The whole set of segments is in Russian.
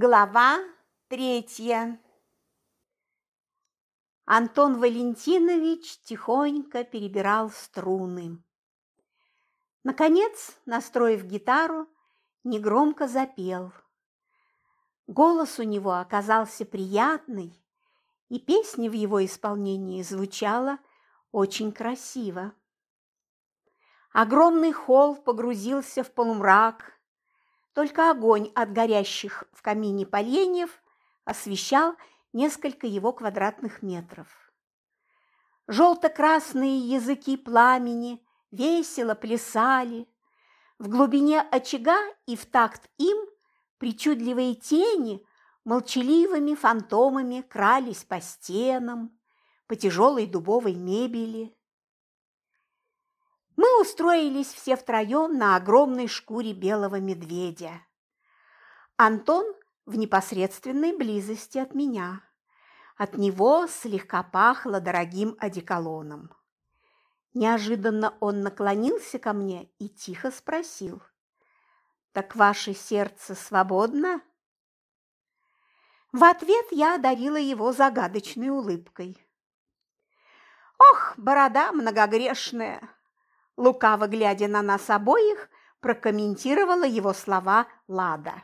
Глава третья Антон Валентинович тихонько перебирал струны. Наконец, настроив гитару, негромко запел. Голос у него оказался приятный, и песня в его исполнении звучала очень красиво. Огромный холл погрузился в полумрак, только огонь от горящих в камине поленьев освещал несколько его квадратных метров. Желто-красные языки пламени весело плясали. В глубине очага и в такт им причудливые тени молчаливыми фантомами крались по стенам, по тяжелой дубовой мебели. Мы устроились все втроем на огромной шкуре белого медведя. Антон в непосредственной близости от меня. От него слегка пахло дорогим одеколоном. Неожиданно он наклонился ко мне и тихо спросил. «Так ваше сердце свободно?» В ответ я одарила его загадочной улыбкой. «Ох, борода многогрешная!» Лукаво глядя на нас обоих, прокомментировала его слова Лада.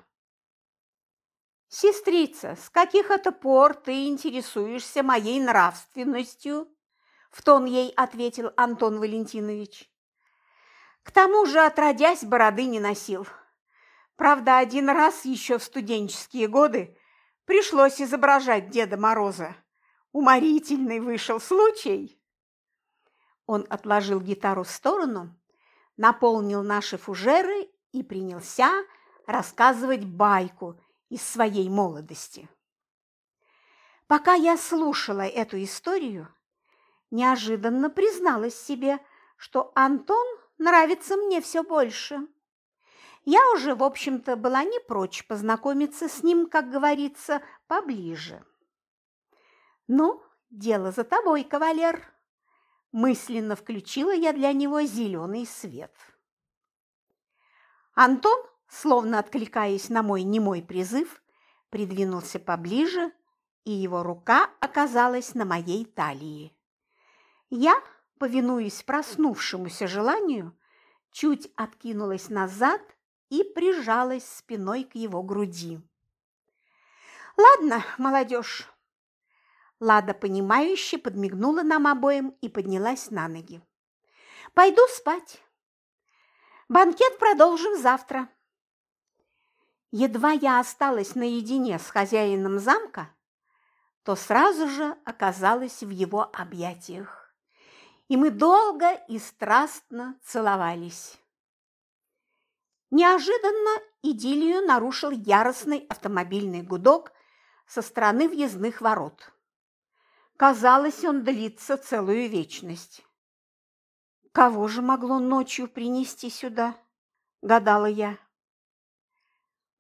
«Сестрица, с каких это пор ты интересуешься моей нравственностью?» В тон ей ответил Антон Валентинович. «К тому же, отродясь, бороды не носил. Правда, один раз еще в студенческие годы пришлось изображать Деда Мороза. Уморительный вышел случай». Он отложил гитару в сторону, наполнил наши фужеры и принялся рассказывать байку из своей молодости. Пока я слушала эту историю, неожиданно призналась себе, что Антон нравится мне все больше. Я уже, в общем-то, была не прочь познакомиться с ним, как говорится, поближе. «Ну, дело за тобой, кавалер», Мысленно включила я для него зеленый свет. Антон, словно откликаясь на мой немой призыв, придвинулся поближе, и его рука оказалась на моей талии. Я, повинуясь проснувшемуся желанию, чуть откинулась назад и прижалась спиной к его груди. «Ладно, молодежь, Лада, понимающе подмигнула нам обоим и поднялась на ноги. «Пойду спать. Банкет продолжим завтра». Едва я осталась наедине с хозяином замка, то сразу же оказалась в его объятиях, и мы долго и страстно целовались. Неожиданно идиллию нарушил яростный автомобильный гудок со стороны въездных ворот. Казалось, он длится целую вечность. Кого же могло ночью принести сюда? Гадала я.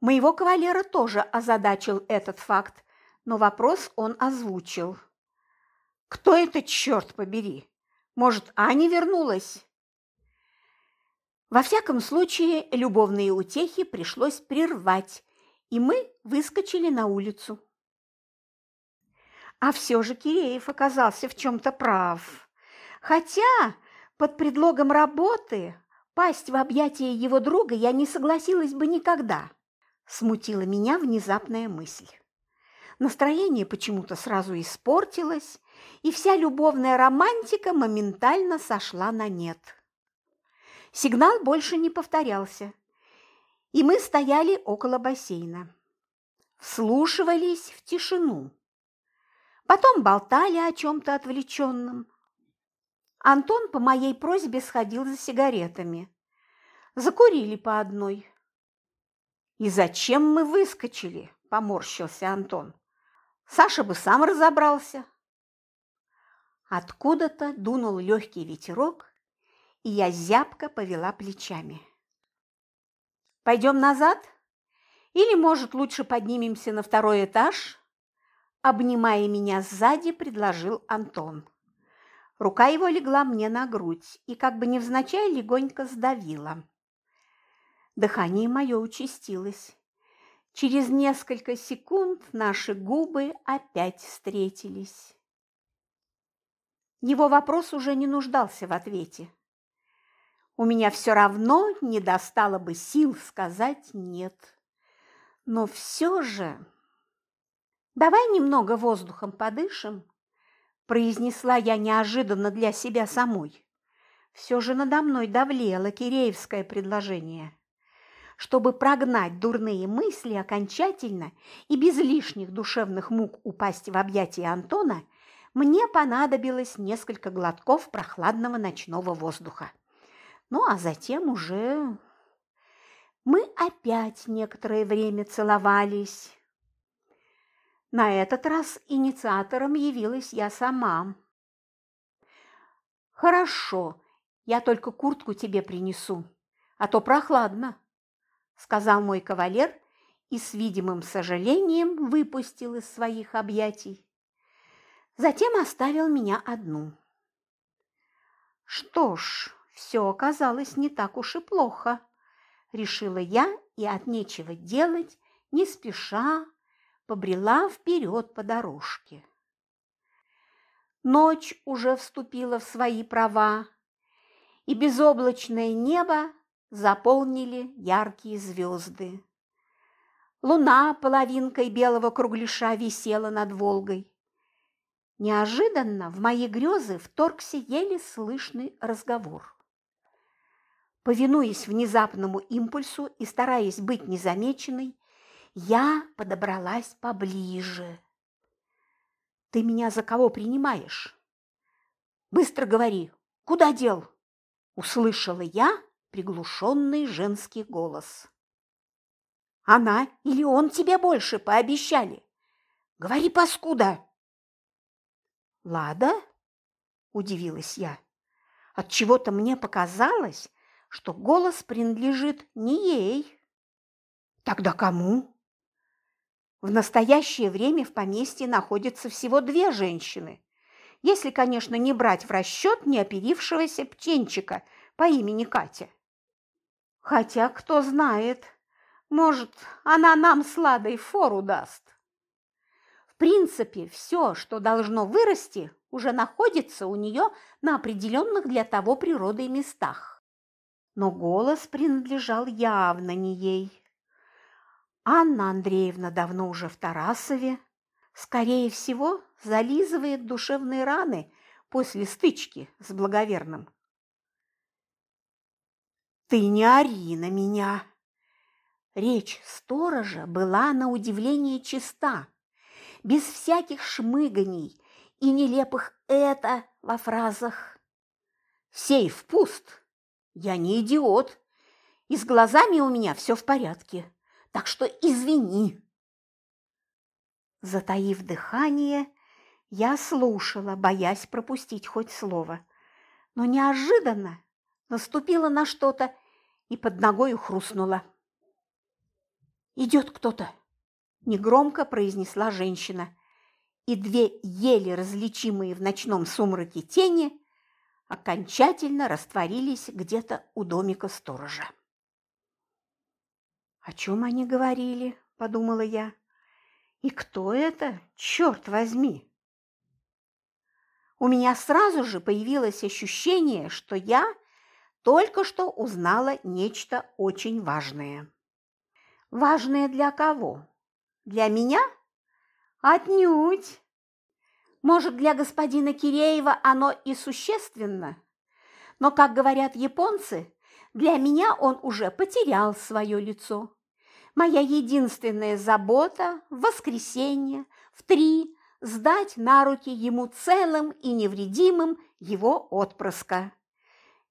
Моего кавалера тоже озадачил этот факт, но вопрос он озвучил. «Кто это, черт побери? Может, Аня вернулась?» Во всяком случае, любовные утехи пришлось прервать, и мы выскочили на улицу. А все же Киреев оказался в чем-то прав. Хотя под предлогом работы пасть в объятия его друга я не согласилась бы никогда. Смутила меня внезапная мысль. Настроение почему-то сразу испортилось, и вся любовная романтика моментально сошла на нет. Сигнал больше не повторялся, и мы стояли около бассейна. Вслушивались в тишину потом болтали о чем-то отвлеченном. Антон по моей просьбе сходил за сигаретами. Закурили по одной. «И зачем мы выскочили?» – поморщился Антон. «Саша бы сам разобрался». Откуда-то дунул легкий ветерок, и я зябко повела плечами. «Пойдем назад? Или, может, лучше поднимемся на второй этаж?» Обнимая меня сзади, предложил Антон. Рука его легла мне на грудь и как бы невзначай легонько сдавила. Дыхание мое участилось. Через несколько секунд наши губы опять встретились. Его вопрос уже не нуждался в ответе. У меня все равно не достало бы сил сказать «нет». Но все же... «Давай немного воздухом подышим», – произнесла я неожиданно для себя самой. Все же надо мной давлело киреевское предложение. Чтобы прогнать дурные мысли окончательно и без лишних душевных мук упасть в объятия Антона, мне понадобилось несколько глотков прохладного ночного воздуха. Ну, а затем уже мы опять некоторое время целовались. На этот раз инициатором явилась я сама. «Хорошо, я только куртку тебе принесу, а то прохладно», – сказал мой кавалер и с видимым сожалением выпустил из своих объятий. Затем оставил меня одну. Что ж, все оказалось не так уж и плохо, решила я и от нечего делать, не спеша, побрела вперед по дорожке. Ночь уже вступила в свои права, и безоблачное небо заполнили яркие звезды. Луна половинкой белого кругляша висела над Волгой. Неожиданно в мои грезы вторгся еле слышный разговор. Повинуясь внезапному импульсу и стараясь быть незамеченной, я подобралась поближе. «Ты меня за кого принимаешь?» «Быстро говори, куда дел?» Услышала я приглушенный женский голос. «Она или он тебе больше пообещали? Говори, паскуда!» «Лада?» – удивилась я. Отчего-то мне показалось, что голос принадлежит не ей. Тогда кому? В настоящее время в поместье находятся всего две женщины, если, конечно, не брать в расчет неоперившегося птенчика по имени Катя. Хотя, кто знает, может, она нам с Ладой фору даст. В принципе, все, что должно вырасти, уже находится у нее на определенных для того природой местах но голос принадлежал явно не ей. Анна Андреевна давно уже в Тарасове, скорее всего, зализывает душевные раны после стычки с благоверным. «Ты не ори на меня!» Речь сторожа была на удивление чиста, без всяких шмыганий и нелепых «это» во фразах. «Сейф пуст!» Я не идиот. И с глазами у меня все в порядке. Так что извини. Затаив дыхание, я слушала, боясь пропустить хоть слово. Но неожиданно наступила на что-то и под ногою хрустнула. «Идет кто-то!» – негромко произнесла женщина, и две еле различимые в ночном сумраке тени окончательно растворились где-то у домика сторожа. «О чем они говорили?» – подумала я. «И кто это, черт возьми?» У меня сразу же появилось ощущение, что я только что узнала нечто очень важное. Важное для кого? Для меня? Отнюдь! Может, для господина Киреева оно и существенно, но, как говорят японцы, для меня он уже потерял свое лицо. Моя единственная забота в воскресенье в три сдать на руки ему целым и невредимым его отпрыска,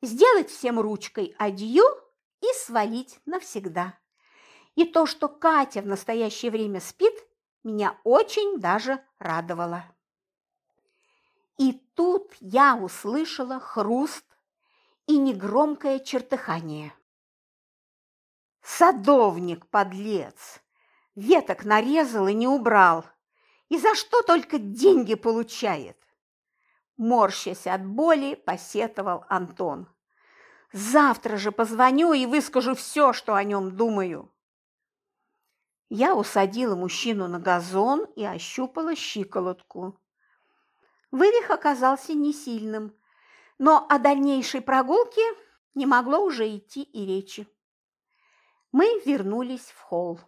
сделать всем ручкой адью и свалить навсегда. И то, что Катя в настоящее время спит, меня очень даже радовало. И тут я услышала хруст и негромкое чертыхание. Садовник, подлец! Веток нарезал и не убрал. И за что только деньги получает? Морщась от боли, посетовал Антон. Завтра же позвоню и выскажу все, что о нем думаю. Я усадила мужчину на газон и ощупала щиколотку. Вывих оказался не сильным, но о дальнейшей прогулке не могло уже идти и речи. Мы вернулись в холл.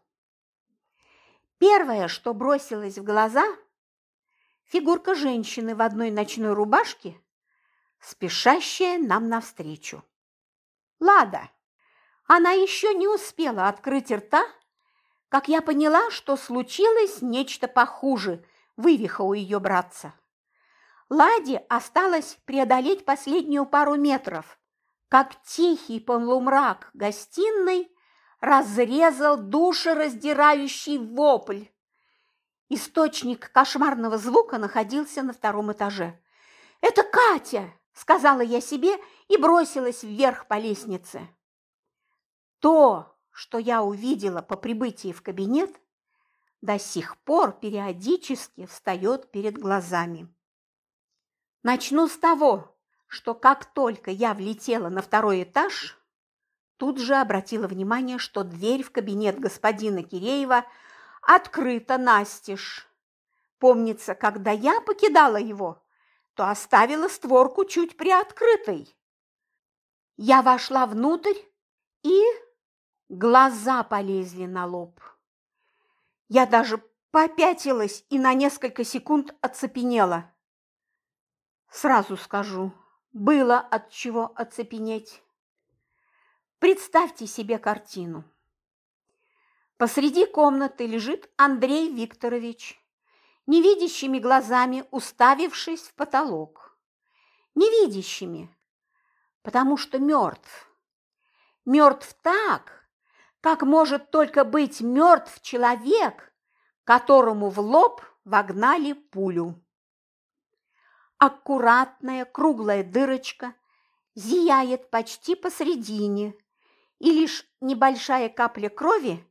Первое, что бросилось в глаза – фигурка женщины в одной ночной рубашке, спешащая нам навстречу. Лада. Она еще не успела открыть рта, как я поняла, что случилось нечто похуже вывиха у ее братца. Ладе осталось преодолеть последнюю пару метров, как тихий полумрак гостиной разрезал душераздирающий вопль. Источник кошмарного звука находился на втором этаже. «Это Катя!» – сказала я себе и бросилась вверх по лестнице. То, что я увидела по прибытии в кабинет, до сих пор периодически встает перед глазами. Начну с того, что как только я влетела на второй этаж, тут же обратила внимание, что дверь в кабинет господина Киреева открыта настежь. Помнится, когда я покидала его, то оставила створку чуть приоткрытой. Я вошла внутрь и глаза полезли на лоб. Я даже попятилась и на несколько секунд оцепенела. Сразу скажу, было от чего оцепенеть. Представьте себе картину. Посреди комнаты лежит Андрей Викторович, невидящими глазами уставившись в потолок. Невидящими, потому что мертв. Мертв так, как может только быть мертв человек, которому в лоб вогнали пулю аккуратная круглая дырочка зияет почти посередине, и лишь небольшая капля крови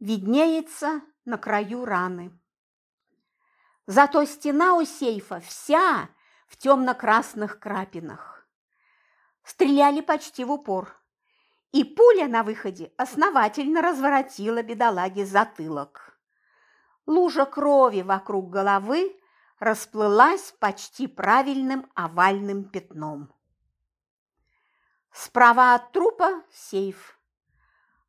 виднеется на краю раны. Зато стена у сейфа вся в темно-красных крапинах. Стреляли почти в упор, и пуля на выходе основательно разворотила бедолаге затылок. Лужа крови вокруг головы расплылась почти правильным овальным пятном. Справа от трупа сейф.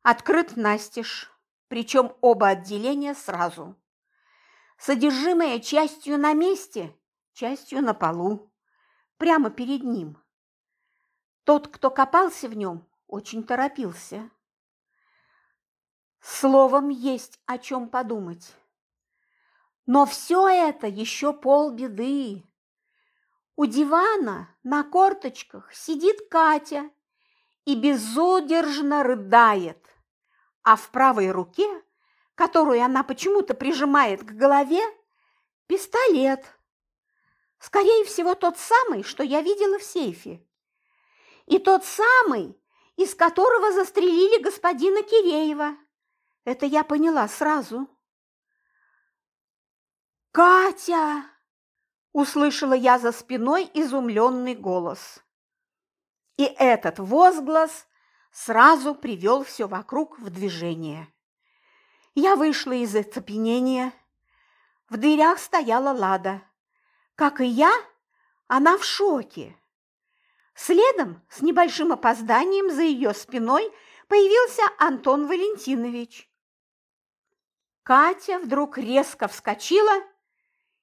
Открыт настежь, причем оба отделения сразу. Содержимое частью на месте, частью на полу, прямо перед ним. Тот, кто копался в нем, очень торопился. Словом, есть о чем подумать. Но все это еще полбеды. У дивана на корточках сидит Катя и безудержно рыдает, а в правой руке, которую она почему-то прижимает к голове, пистолет. Скорее всего, тот самый, что я видела в сейфе. И тот самый, из которого застрелили господина Киреева. Это я поняла сразу. «Катя!» – услышала я за спиной изумленный голос. И этот возглас сразу привел все вокруг в движение. Я вышла из оцепенения. В дверях стояла Лада. Как и я, она в шоке. Следом, с небольшим опозданием за ее спиной, появился Антон Валентинович. Катя вдруг резко вскочила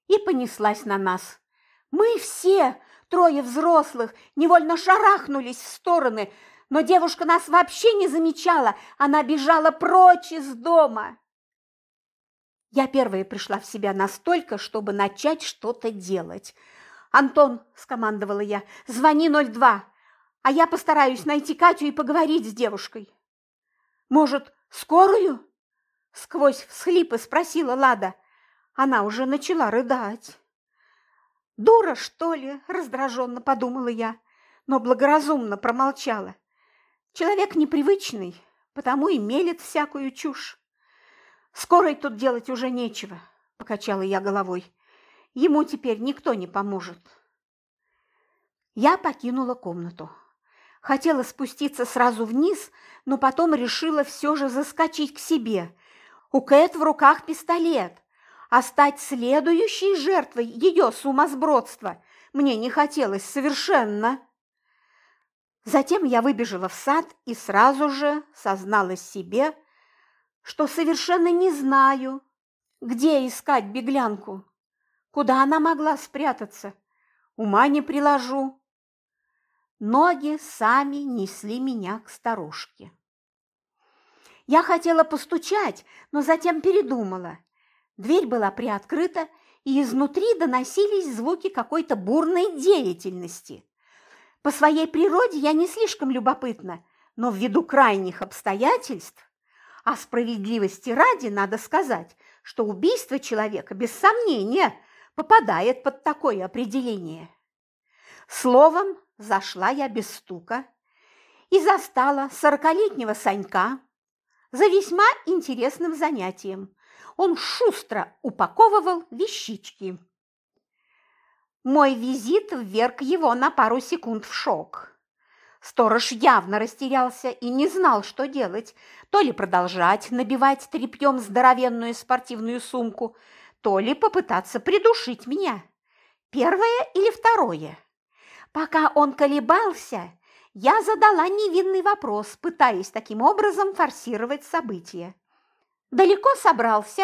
и понеслась на нас. Мы все, трое взрослых, невольно шарахнулись в стороны, но девушка нас вообще не замечала, она бежала прочь из дома. Я первая пришла в себя настолько, чтобы начать что-то делать. «Антон», – скомандовала я, – «звони 02, а я постараюсь найти Катю и поговорить с девушкой». «Может, скорую?» – сквозь всхлипы спросила Лада. Она уже начала рыдать. «Дура, что ли?» – раздраженно подумала я, но благоразумно промолчала. Человек непривычный, потому и мелет всякую чушь. «Скорой тут делать уже нечего», – покачала я головой. «Ему теперь никто не поможет». Я покинула комнату. Хотела спуститься сразу вниз, но потом решила все же заскочить к себе. У Кэт в руках пистолет, а стать следующей жертвой ее сумасбродства мне не хотелось совершенно. Затем я выбежала в сад и сразу же созналась себе, что совершенно не знаю, где искать беглянку, куда она могла спрятаться, ума не приложу. Ноги сами несли меня к старушке. Я хотела постучать, но затем передумала. Дверь была приоткрыта, и изнутри доносились звуки какой-то бурной деятельности. По своей природе я не слишком любопытна, но ввиду крайних обстоятельств, а справедливости ради надо сказать, что убийство человека без сомнения попадает под такое определение. Словом, зашла я без стука и застала сорокалетнего Санька за весьма интересным занятием. Он шустро упаковывал вещички. Мой визит вверг его на пару секунд в шок. Сторож явно растерялся и не знал, что делать. То ли продолжать набивать тряпьем здоровенную спортивную сумку, то ли попытаться придушить меня. Первое или второе. Пока он колебался, я задала невинный вопрос, пытаясь таким образом форсировать события. «Далеко собрался?»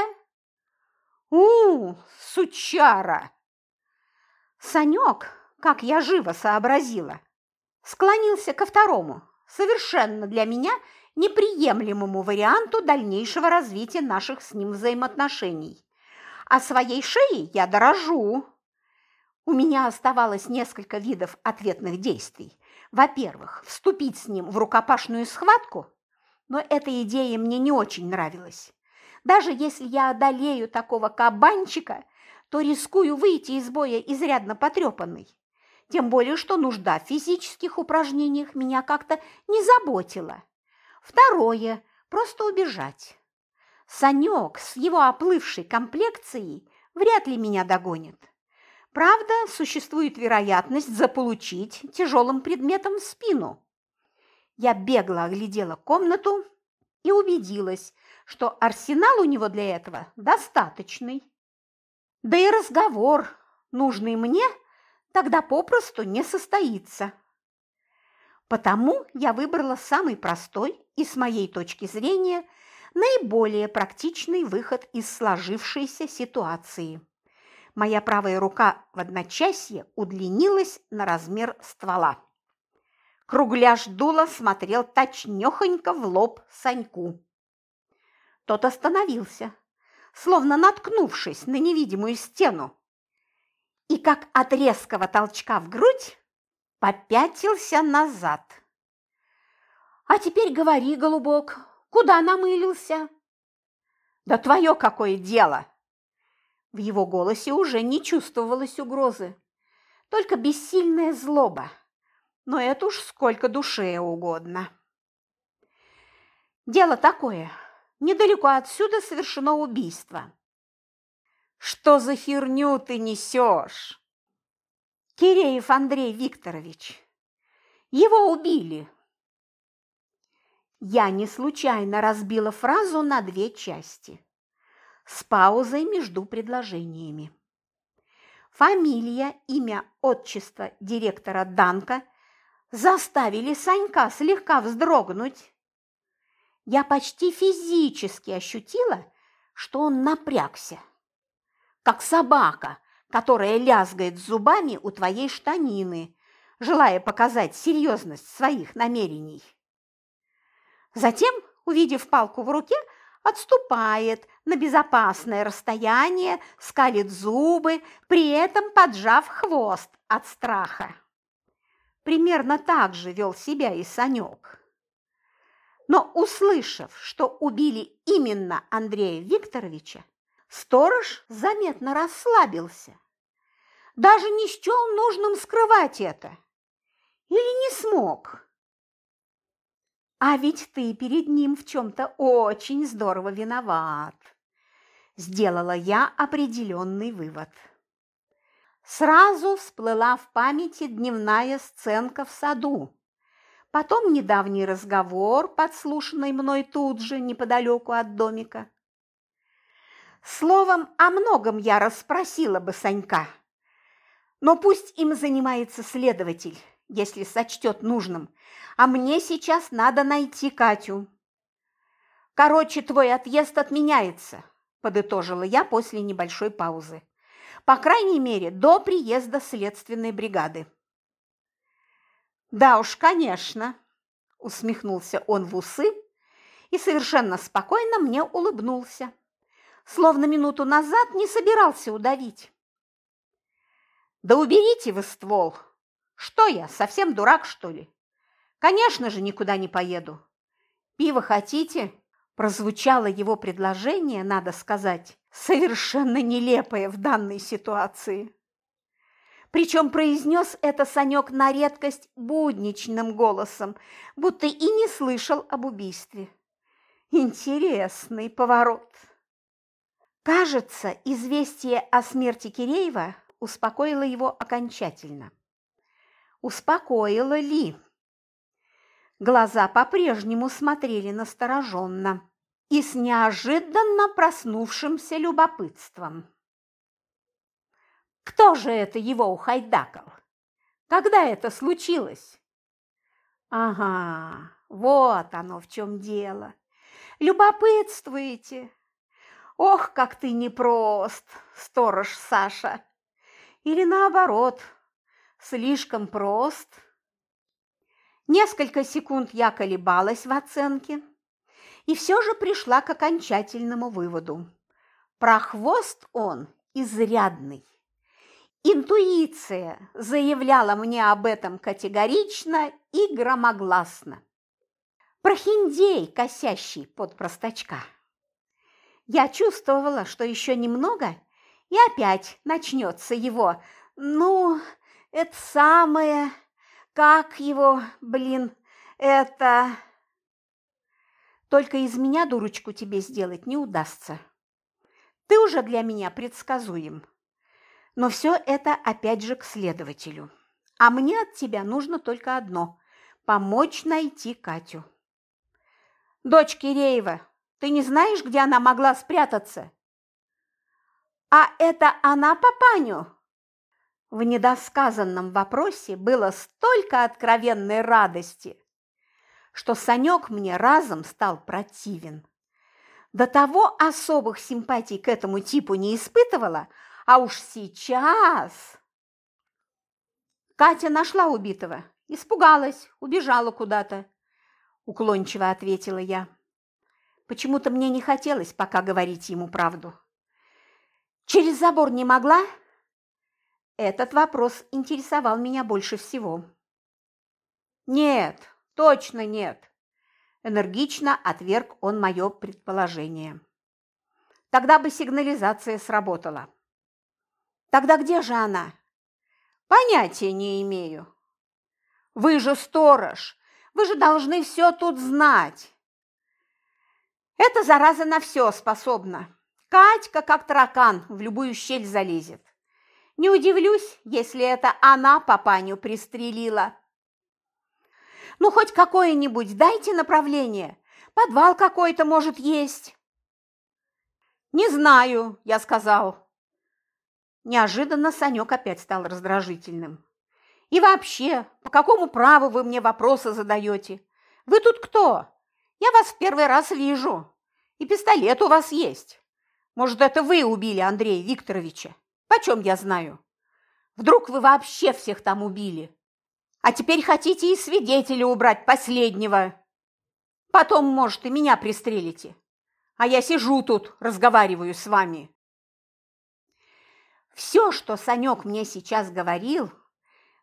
«У, сучара!» Санек, как я живо сообразила, склонился ко второму, совершенно для меня неприемлемому варианту дальнейшего развития наших с ним взаимоотношений. А своей шеей я дорожу. У меня оставалось несколько видов ответных действий. Во-первых, вступить с ним в рукопашную схватку, но эта идея мне не очень нравилась. Даже если я одолею такого кабанчика, то рискую выйти из боя изрядно потрепанной. Тем более, что нужда в физических упражнениях меня как-то не заботила. Второе – просто убежать. Санек с его оплывшей комплекцией вряд ли меня догонит. Правда, существует вероятность заполучить тяжелым предметом в спину. Я бегло оглядела комнату и убедилась, что арсенал у него для этого достаточный. Да и разговор, нужный мне, тогда попросту не состоится. Потому я выбрала самый простой и, с моей точки зрения, наиболее практичный выход из сложившейся ситуации. Моя правая рука в одночасье удлинилась на размер ствола. Кругляш дула смотрел точнёхонько в лоб Саньку. Тот остановился, словно наткнувшись на невидимую стену, и как от резкого толчка в грудь попятился назад. «А теперь говори, голубок, куда намылился?» «Да твое какое дело!» В его голосе уже не чувствовалось угрозы, только бессильная злоба. Но это уж сколько душе угодно. «Дело такое, Недалеко отсюда совершено убийство. Что за херню ты несешь? Киреев Андрей Викторович. Его убили. Я не случайно разбила фразу на две части, с паузой между предложениями. Фамилия, имя, отчество директора Данка заставили Санька слегка вздрогнуть я почти физически ощутила, что он напрягся, как собака, которая лязгает зубами у твоей штанины, желая показать серьезность своих намерений. Затем, увидев палку в руке, отступает на безопасное расстояние, скалит зубы, при этом поджав хвост от страха. Примерно так же вел себя и Санек. Но, услышав, что убили именно Андрея Викторовича, сторож заметно расслабился. Даже не счел нужным скрывать это. Или не смог. А ведь ты перед ним в чем-то очень здорово виноват. Сделала я определенный вывод. Сразу всплыла в памяти дневная сценка в саду, Потом недавний разговор, подслушанный мной тут же, неподалеку от домика. Словом, о многом я расспросила бы Санька. Но пусть им занимается следователь, если сочтет нужным, а мне сейчас надо найти Катю. Короче, твой отъезд отменяется, подытожила я после небольшой паузы. По крайней мере, до приезда следственной бригады. Да уж, конечно, усмехнулся он в усы и совершенно спокойно мне улыбнулся, словно минуту назад не собирался удавить. «Да уберите вы ствол! Что я, совсем дурак, что ли? Конечно же, никуда не поеду. Пиво хотите?» Прозвучало его предложение, надо сказать, совершенно нелепое в данной ситуации. Причем произнес это Санек на редкость будничным голосом, будто и не слышал об убийстве. Интересный поворот. Кажется, известие о смерти Киреева успокоило его окончательно. Успокоило ли? Глаза по-прежнему смотрели настороженно и с неожиданно проснувшимся любопытством. Кто же это его ухайдакал? Когда это случилось? Ага, вот оно в чем дело. Любопытствуете? Ох, как ты непрост, сторож Саша. Или наоборот, слишком прост. Несколько секунд я колебалась в оценке и все же пришла к окончательному выводу. Про хвост он изрядный. Интуиция заявляла мне об этом категорично и громогласно прохиндей, косящий под простачка. Я чувствовала, что еще немного, и опять начнется его, ну, это самое, как его, блин, это... Только из меня дурочку тебе сделать не удастся. Ты уже для меня предсказуем. Но все это опять же к следователю. А мне от тебя нужно только одно – помочь найти Катю. Дочь Киреева, ты не знаешь, где она могла спрятаться? А это она папаню? В недосказанном вопросе было столько откровенной радости, что Санек мне разом стал противен. До того особых симпатий к этому типу не испытывала, а уж сейчас... Катя нашла убитого, испугалась, убежала куда-то. – уклончиво ответила я. Почему-то мне не хотелось пока говорить ему правду. «Через забор не могла?» Этот вопрос интересовал меня больше всего. «Нет, точно нет», – энергично отверг он мое предположение. «Тогда бы сигнализация сработала». «Тогда где же она?» «Понятия не имею». «Вы же сторож, вы же должны все тут знать. Эта зараза на все способна. Катька, как таракан, в любую щель залезет. Не удивлюсь, если это она папаню пристрелила. Ну, хоть какое-нибудь дайте направление. Подвал какой-то, может, есть. Не знаю, я сказал. Неожиданно Санек опять стал раздражительным. И вообще, по какому праву вы мне вопросы задаете? Вы тут кто? Я вас в первый раз вижу. И пистолет у вас есть. Может, это вы убили Андрея Викторовича? Почем я знаю? Вдруг вы вообще всех там убили? А теперь хотите и свидетеля убрать последнего. Потом, может, и меня пристрелите. А я сижу тут, разговариваю с вами. Все, что Санек мне сейчас говорил,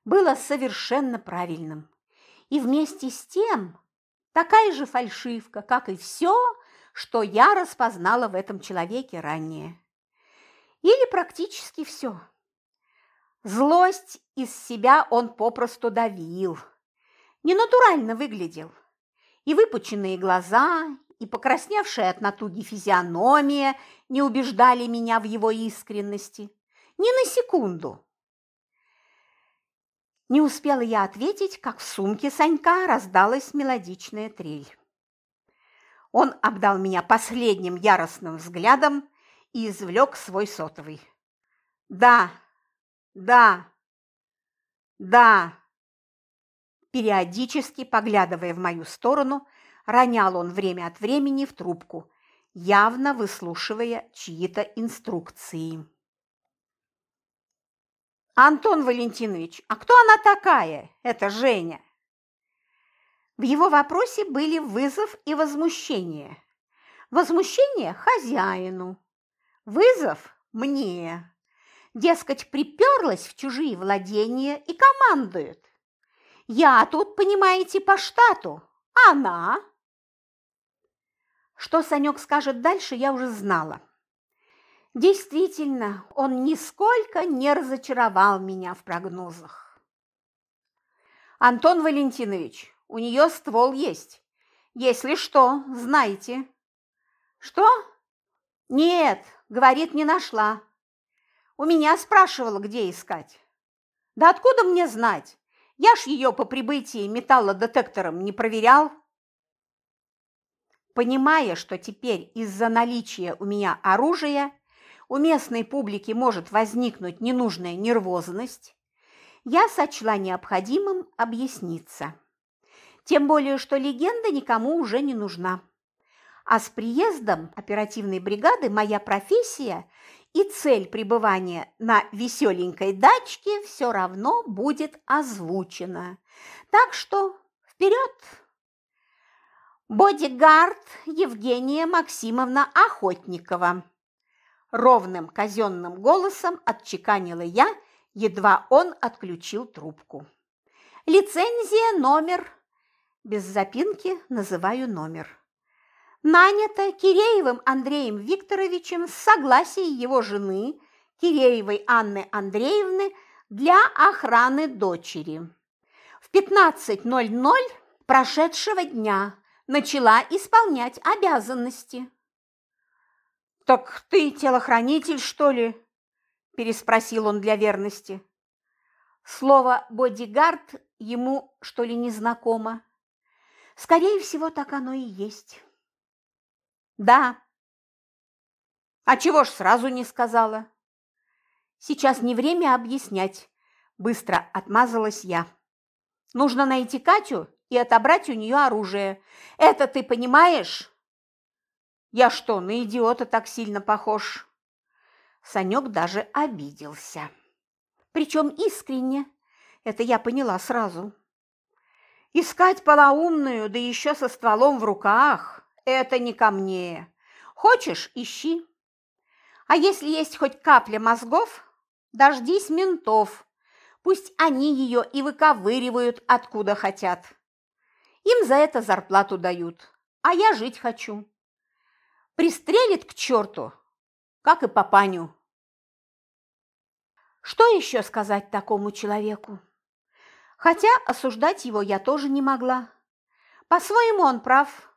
было совершенно правильным. И вместе с тем такая же фальшивка, как и все, что я распознала в этом человеке ранее. Или практически все. Злость из себя он попросту давил. Ненатурально выглядел. И выпученные глаза, и покрасневшая от натуги физиономия не убеждали меня в его искренности. Ни на секунду. Не успела я ответить, как в сумке Санька раздалась мелодичная трель. Он обдал меня последним яростным взглядом и извлек свой сотовый. «Да, да, да!» Периодически, поглядывая в мою сторону, ронял он время от времени в трубку, явно выслушивая чьи-то инструкции. «Антон Валентинович, а кто она такая, эта Женя?» В его вопросе были вызов и возмущение. Возмущение хозяину, вызов мне. Дескать, приперлась в чужие владения и командует. Я тут, понимаете, по штату, она... Что Санек скажет дальше, я уже знала. Действительно, он нисколько не разочаровал меня в прогнозах. Антон Валентинович, у нее ствол есть. Если что, знаете. Что? Нет, говорит, не нашла. У меня спрашивала, где искать. Да откуда мне знать? Я ж ее по прибытии металлодетектором не проверял. Понимая, что теперь из-за наличия у меня оружия у местной публики может возникнуть ненужная нервозность, я сочла необходимым объясниться. Тем более, что легенда никому уже не нужна. А с приездом оперативной бригады моя профессия и цель пребывания на веселенькой дачке все равно будет озвучена. Так что вперед! Бодигард Евгения Максимовна Охотникова. Ровным казенным голосом отчеканила я, едва он отключил трубку. Лицензия номер. Без запинки называю номер нанята Киреевым Андреем Викторовичем с согласия его жены, Киреевой Анны Андреевны, для охраны дочери. В 15.00 прошедшего дня начала исполнять обязанности. «Так ты телохранитель, что ли?» – переспросил он для верности. Слово «бодигард» ему, что ли, не знакомо? Скорее всего, так оно и есть. Да. А чего ж сразу не сказала? Сейчас не время объяснять, быстро отмазалась я. Нужно найти Катю и отобрать у нее оружие. Это ты понимаешь? Я что, на идиота так сильно похож? Санек даже обиделся. Причем искренне. Это я поняла сразу. Искать полоумную, да еще со стволом в руках, это не ко мне. Хочешь – ищи. А если есть хоть капля мозгов, дождись ментов. Пусть они ее и выковыривают, откуда хотят. Им за это зарплату дают, а я жить хочу. Пристрелит к черту, как и папаню. Что еще сказать такому человеку? Хотя осуждать его я тоже не могла. По-своему он прав.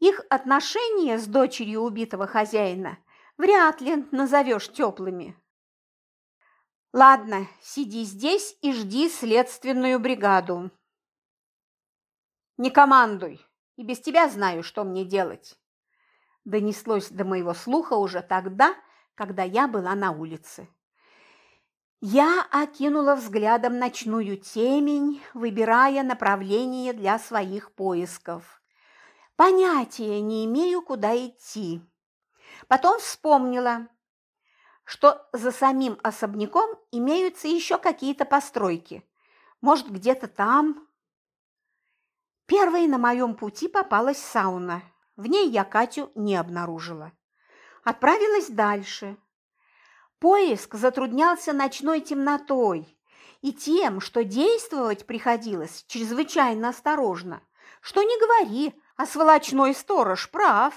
Их отношения с дочерью убитого хозяина вряд ли назовешь теплыми. Ладно, сиди здесь и жди следственную бригаду. Не командуй, и без тебя знаю, что мне делать. Донеслось до моего слуха уже тогда, когда я была на улице. Я окинула взглядом ночную темень, выбирая направление для своих поисков. Понятия не имею, куда идти. Потом вспомнила, что за самим особняком имеются еще какие-то постройки. Может, где-то там. Первой на моем пути попалась сауна. В ней я Катю не обнаружила. Отправилась дальше. Поиск затруднялся ночной темнотой и тем, что действовать приходилось чрезвычайно осторожно. Что не говори, а сволочной сторож прав.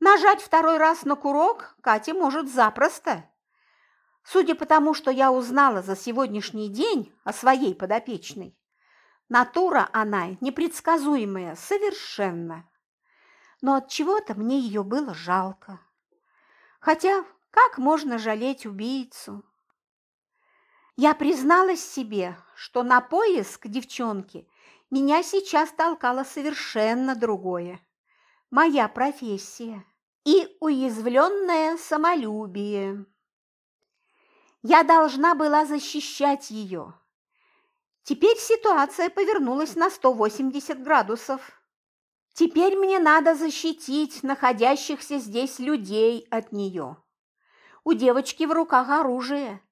Нажать второй раз на курок Катя может запросто. Судя по тому, что я узнала за сегодняшний день о своей подопечной, натура она непредсказуемая совершенно. Но от чего-то мне ее было жалко. Хотя как можно жалеть убийцу? Я призналась себе, что на поиск девчонки меня сейчас толкало совершенно другое. Моя профессия. и уязвленное самолюбие. Я должна была защищать ее. Теперь ситуация повернулась на 180 градусов. Теперь мне надо защитить находящихся здесь людей от нее. У девочки в руках оружие,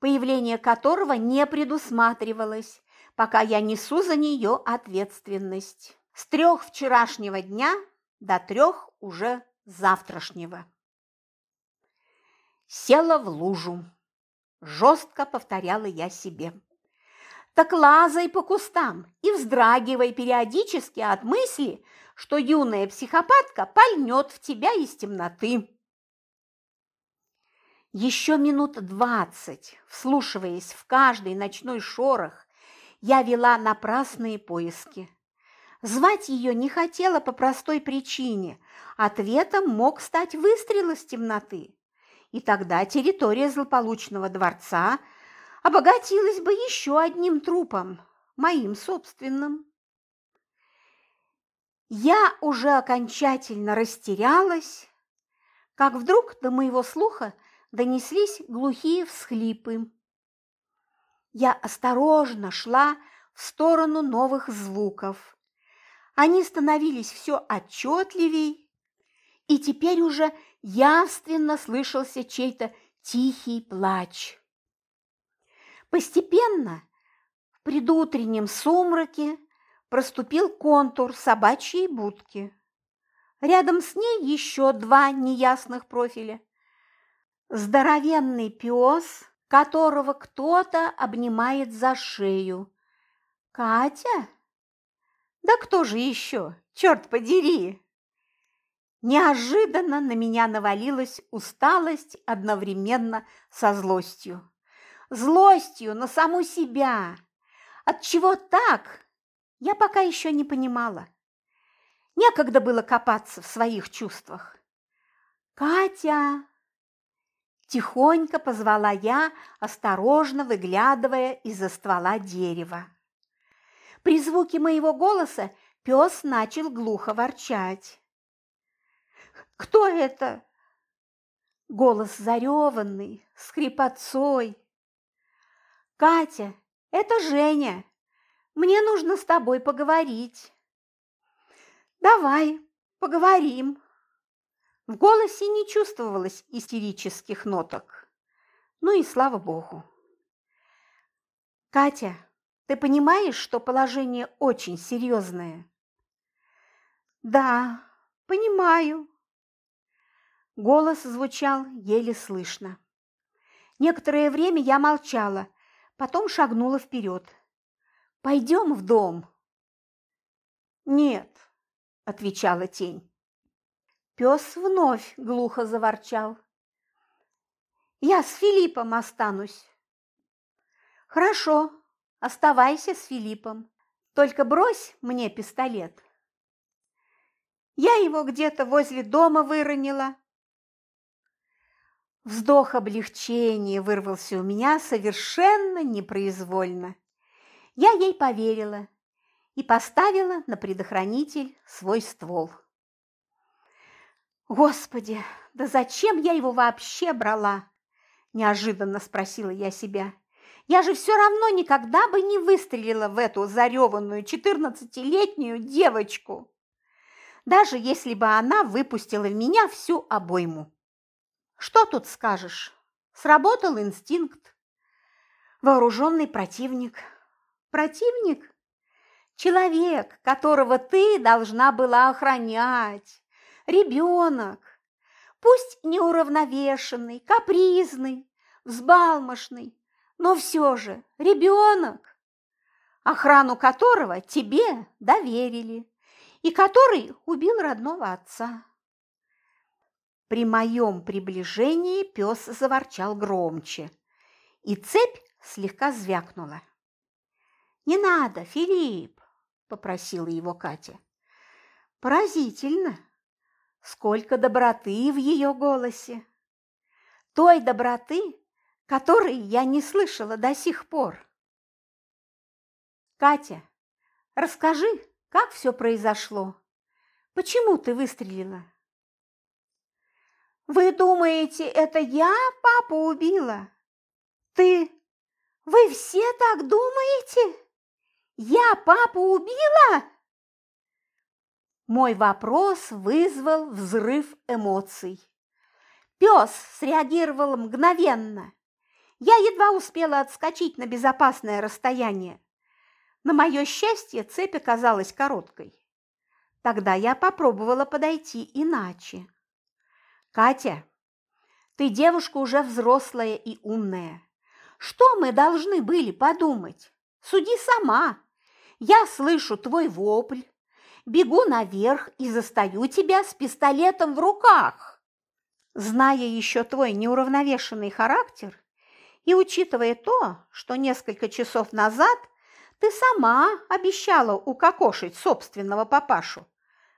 появление которого не предусматривалось, пока я несу за нее ответственность. С трех вчерашнего дня до трех уже завтрашнего. Села в лужу. Жестко повторяла я себе. Так лазай по кустам и вздрагивай периодически от мысли, что юная психопатка пальнет в тебя из темноты. Еще минут двадцать, вслушиваясь в каждый ночной шорох, я вела напрасные поиски. Звать ее не хотела по простой причине. Ответом мог стать выстрел из темноты. И тогда территория злополучного дворца обогатилась бы еще одним трупом, моим собственным. Я уже окончательно растерялась, как вдруг до моего слуха донеслись глухие всхлипы. Я осторожно шла в сторону новых звуков. Они становились все отчетливей, и теперь уже явственно слышался чей-то тихий плач. Постепенно в предутреннем сумраке проступил контур собачьей будки. Рядом с ней еще два неясных профиля. Здоровенный пес, которого кто-то обнимает за шею. Катя? Да кто же еще? Черт подери! Неожиданно на меня навалилась усталость одновременно со злостью. Злостью на саму себя. От чего так, я пока еще не понимала. Некогда было копаться в своих чувствах. «Катя!» Тихонько позвала я, осторожно выглядывая из-за ствола дерева. При звуке моего голоса пес начал глухо ворчать. «Кто это?» Голос зареванный, с хрипотцой. «Катя, это Женя!» Мне нужно с тобой поговорить. Давай, поговорим. В голосе не чувствовалось истерических ноток. Ну и слава богу. Катя, ты понимаешь, что положение очень серьезное? Да, понимаю. Голос звучал еле слышно. Некоторое время я молчала, потом шагнула вперед. Пойдем в дом. Нет, отвечала тень. Пес вновь глухо заворчал. Я с Филиппом останусь. Хорошо, оставайся с Филиппом. Только брось мне пистолет. Я его где-то возле дома выронила. Вздох облегчения вырвался у меня совершенно непроизвольно. Я ей поверила и поставила на предохранитель свой ствол. «Господи, да зачем я его вообще брала?» – неожиданно спросила я себя. «Я же все равно никогда бы не выстрелила в эту зареванную четырнадцатилетнюю девочку, даже если бы она выпустила в меня всю обойму. Что тут скажешь? Сработал инстинкт. Вооруженный противник – Противник – человек, которого ты должна была охранять. Ребенок, пусть неуравновешенный, капризный, взбалмошный, но все же ребенок, охрану которого тебе доверили и который убил родного отца. При моем приближении пес заворчал громче, и цепь слегка звякнула. «Не надо, Филипп!» – попросила его Катя. Поразительно, сколько доброты в ее голосе. Той доброты, которой я не слышала до сих пор. «Катя, расскажи, как все произошло? Почему ты выстрелила?» Вы думаете, это я папу убила? Ты... Вы все так думаете? Я папу убила? Мой вопрос вызвал взрыв эмоций. Пес среагировал мгновенно. Я едва успела отскочить на безопасное расстояние. На мое счастье, цепь оказалась короткой. Тогда я попробовала подойти иначе. «Катя, ты девушка уже взрослая и умная. Что мы должны были подумать? Суди сама. Я слышу твой вопль, бегу наверх и застаю тебя с пистолетом в руках. Зная еще твой неуравновешенный характер и учитывая то, что несколько часов назад ты сама обещала укокошить собственного папашу,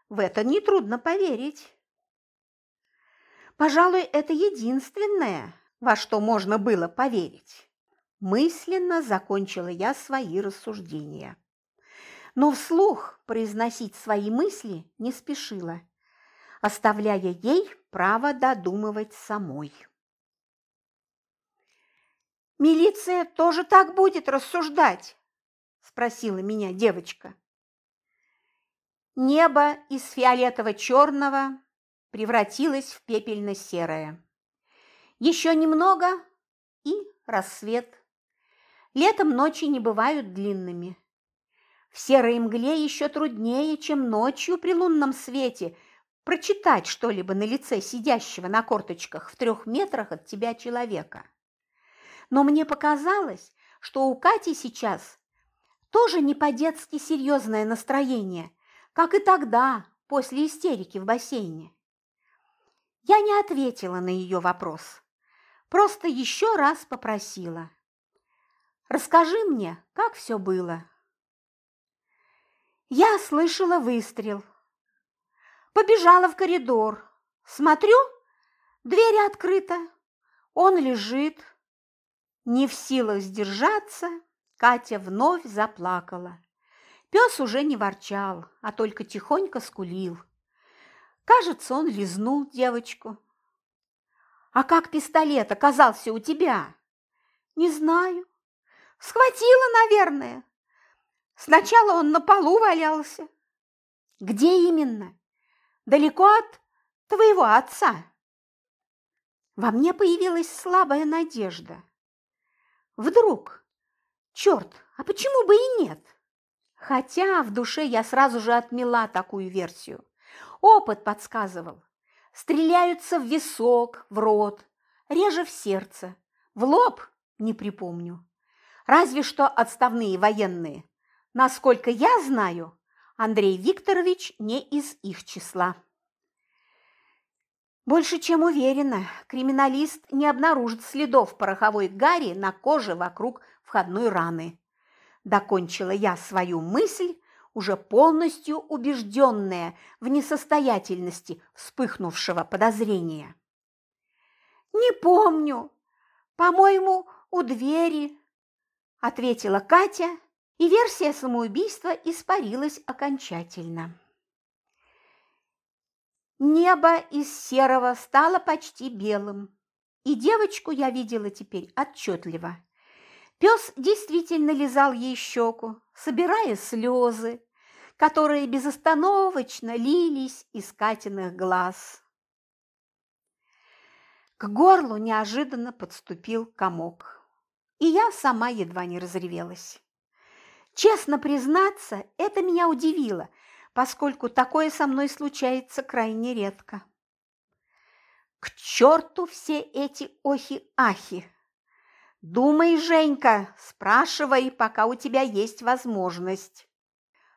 в это нетрудно поверить. Пожалуй, это единственное, во что можно было поверить. Мысленно закончила я свои рассуждения. Но вслух произносить свои мысли не спешила, оставляя ей право додумывать самой. «Милиция тоже так будет рассуждать?» – спросила меня девочка. Небо из фиолетово-черного превратилось в пепельно-серое. Еще немного – и рассвет. Летом ночи не бывают длинными. В серой мгле еще труднее, чем ночью при лунном свете, прочитать что-либо на лице сидящего на корточках в трех метрах от тебя человека. Но мне показалось, что у Кати сейчас тоже не по-детски серьезное настроение, как и тогда, после истерики в бассейне. Я не ответила на ее вопрос, просто еще раз попросила. «Расскажи мне, как все было?» Я слышала выстрел. Побежала в коридор. Смотрю, дверь открыта. Он лежит. Не в силах сдержаться, Катя вновь заплакала. Пес уже не ворчал, а только тихонько скулил. Кажется, он лизнул девочку. «А как пистолет оказался у тебя?» «Не знаю. Схватила, наверное. Сначала он на полу валялся. Где именно? Далеко от твоего отца?» Во мне появилась слабая надежда. Вдруг? Черт, а почему бы и нет? Хотя в душе я сразу же отмела такую версию. Опыт подсказывал. Стреляются в висок, в рот, реже в сердце. В лоб не припомню. Разве что отставные военные. Насколько я знаю, Андрей Викторович не из их числа. Больше чем уверена, криминалист не обнаружит следов пороховой гари на коже вокруг входной раны. Докончила я свою мысль, уже полностью убежденная в несостоятельности вспыхнувшего подозрения. «Не помню. По-моему, у двери», – ответила Катя, и версия самоубийства испарилась окончательно. Небо из серого стало почти белым, и девочку я видела теперь отчетливо. Пес действительно лизал ей щеку, собирая слезы, которые безостановочно лились из Катиных глаз. К горлу неожиданно подступил комок, и я сама едва не разревелась. Честно признаться, это меня удивило – поскольку такое со мной случается крайне редко. К черту все эти охи-ахи! Думай, Женька, спрашивай, пока у тебя есть возможность.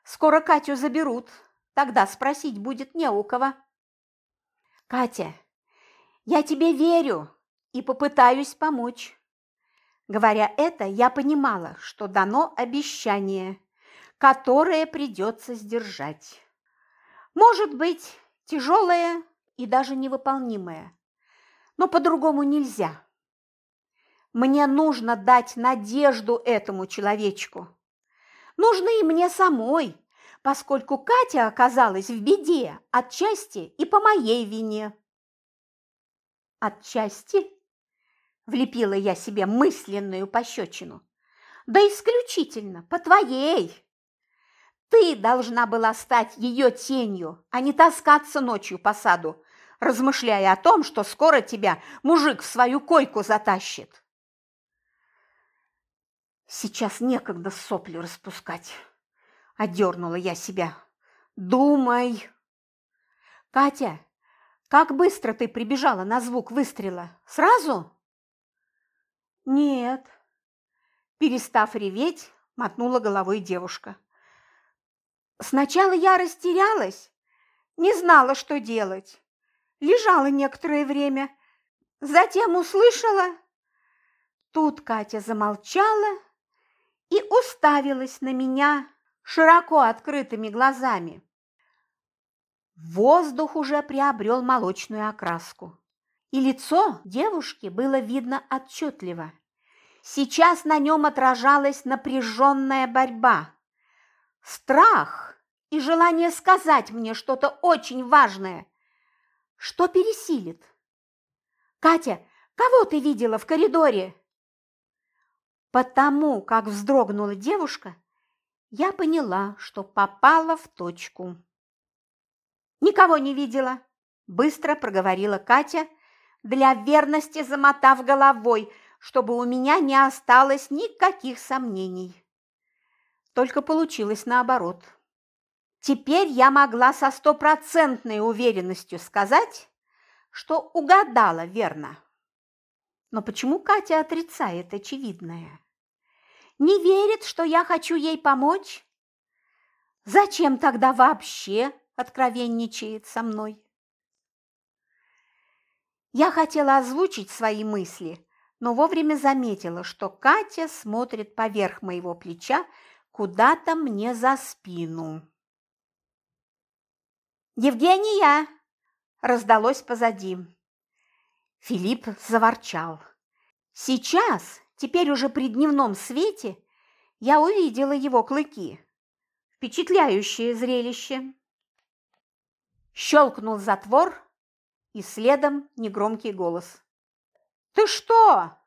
Скоро Катю заберут, тогда спросить будет не у кого. Катя, я тебе верю и попытаюсь помочь. Говоря это, я понимала, что дано обещание – которое придется сдержать. Может быть, тяжелое и даже невыполнимое, но по-другому нельзя. Мне нужно дать надежду этому человечку. Нужно и мне самой, поскольку Катя оказалась в беде отчасти и по моей вине. отчасти, влепила я себе мысленную пощечину, да исключительно по твоей. Ты должна была стать ее тенью, а не таскаться ночью по саду, размышляя о том, что скоро тебя мужик в свою койку затащит. Сейчас некогда сопли распускать, одернула я себя. Думай. Катя, как быстро ты прибежала на звук выстрела? Сразу? Нет. Перестав реветь, мотнула головой девушка. Сначала я растерялась, не знала, что делать. Лежала некоторое время, затем услышала. Тут Катя замолчала и уставилась на меня широко открытыми глазами. Воздух уже приобрел молочную окраску, и лицо девушки было видно отчетливо. Сейчас на нем отражалась напряженная борьба. Страх и желание сказать мне что-то очень важное. Что пересилит? Катя, кого ты видела в коридоре? Потому как вздрогнула девушка, я поняла, что попала в точку. «Никого не видела», – быстро проговорила Катя, для верности замотав головой, чтобы у меня не осталось никаких сомнений. Только получилось наоборот. Теперь я могла со стопроцентной уверенностью сказать, что угадала верно. Но почему Катя отрицает очевидное? Не верит, что я хочу ей помочь? Зачем тогда вообще откровенничает со мной? Я хотела озвучить свои мысли, но вовремя заметила, что Катя смотрит поверх моего плеча куда-то мне за спину. «Евгения!» – раздалось позади. Филипп заворчал. Сейчас, теперь уже при дневном свете, я увидела его клыки. Впечатляющее зрелище. Щелкнул затвор, и следом негромкий голос. «Ты что?»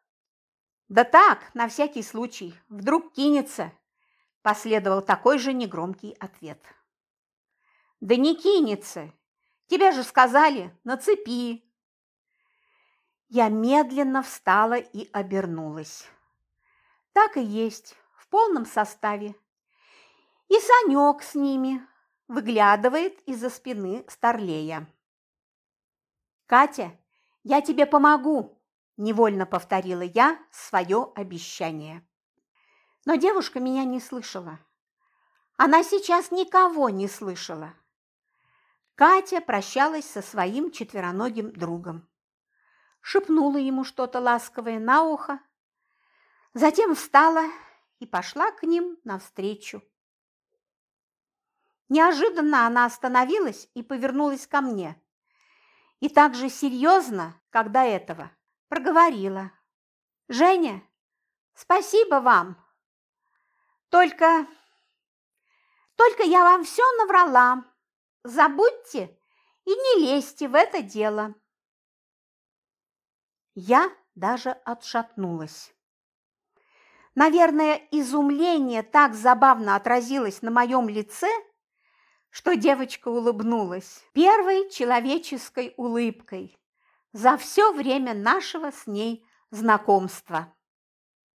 «Да так, на всякий случай, вдруг кинется», Последовал такой же негромкий ответ. «Да не кинется! Тебе же сказали, на цепи!» Я медленно встала и обернулась. Так и есть, в полном составе. И Санек с ними выглядывает из-за спины Старлея. «Катя, я тебе помогу!» – невольно повторила я свое обещание. Но девушка меня не слышала. Она сейчас никого не слышала. Катя прощалась со своим четвероногим другом. Шепнула ему что-то ласковое на ухо, затем встала и пошла к ним навстречу. Неожиданно она остановилась и повернулась ко мне. И так же серьезно, как до этого, проговорила. «Женя, спасибо вам!» Только... Только я вам все наврала. Забудьте и не лезьте в это дело. Я даже отшатнулась. Наверное, изумление так забавно отразилось на моем лице, что девочка улыбнулась первой человеческой улыбкой за все время нашего с ней знакомства.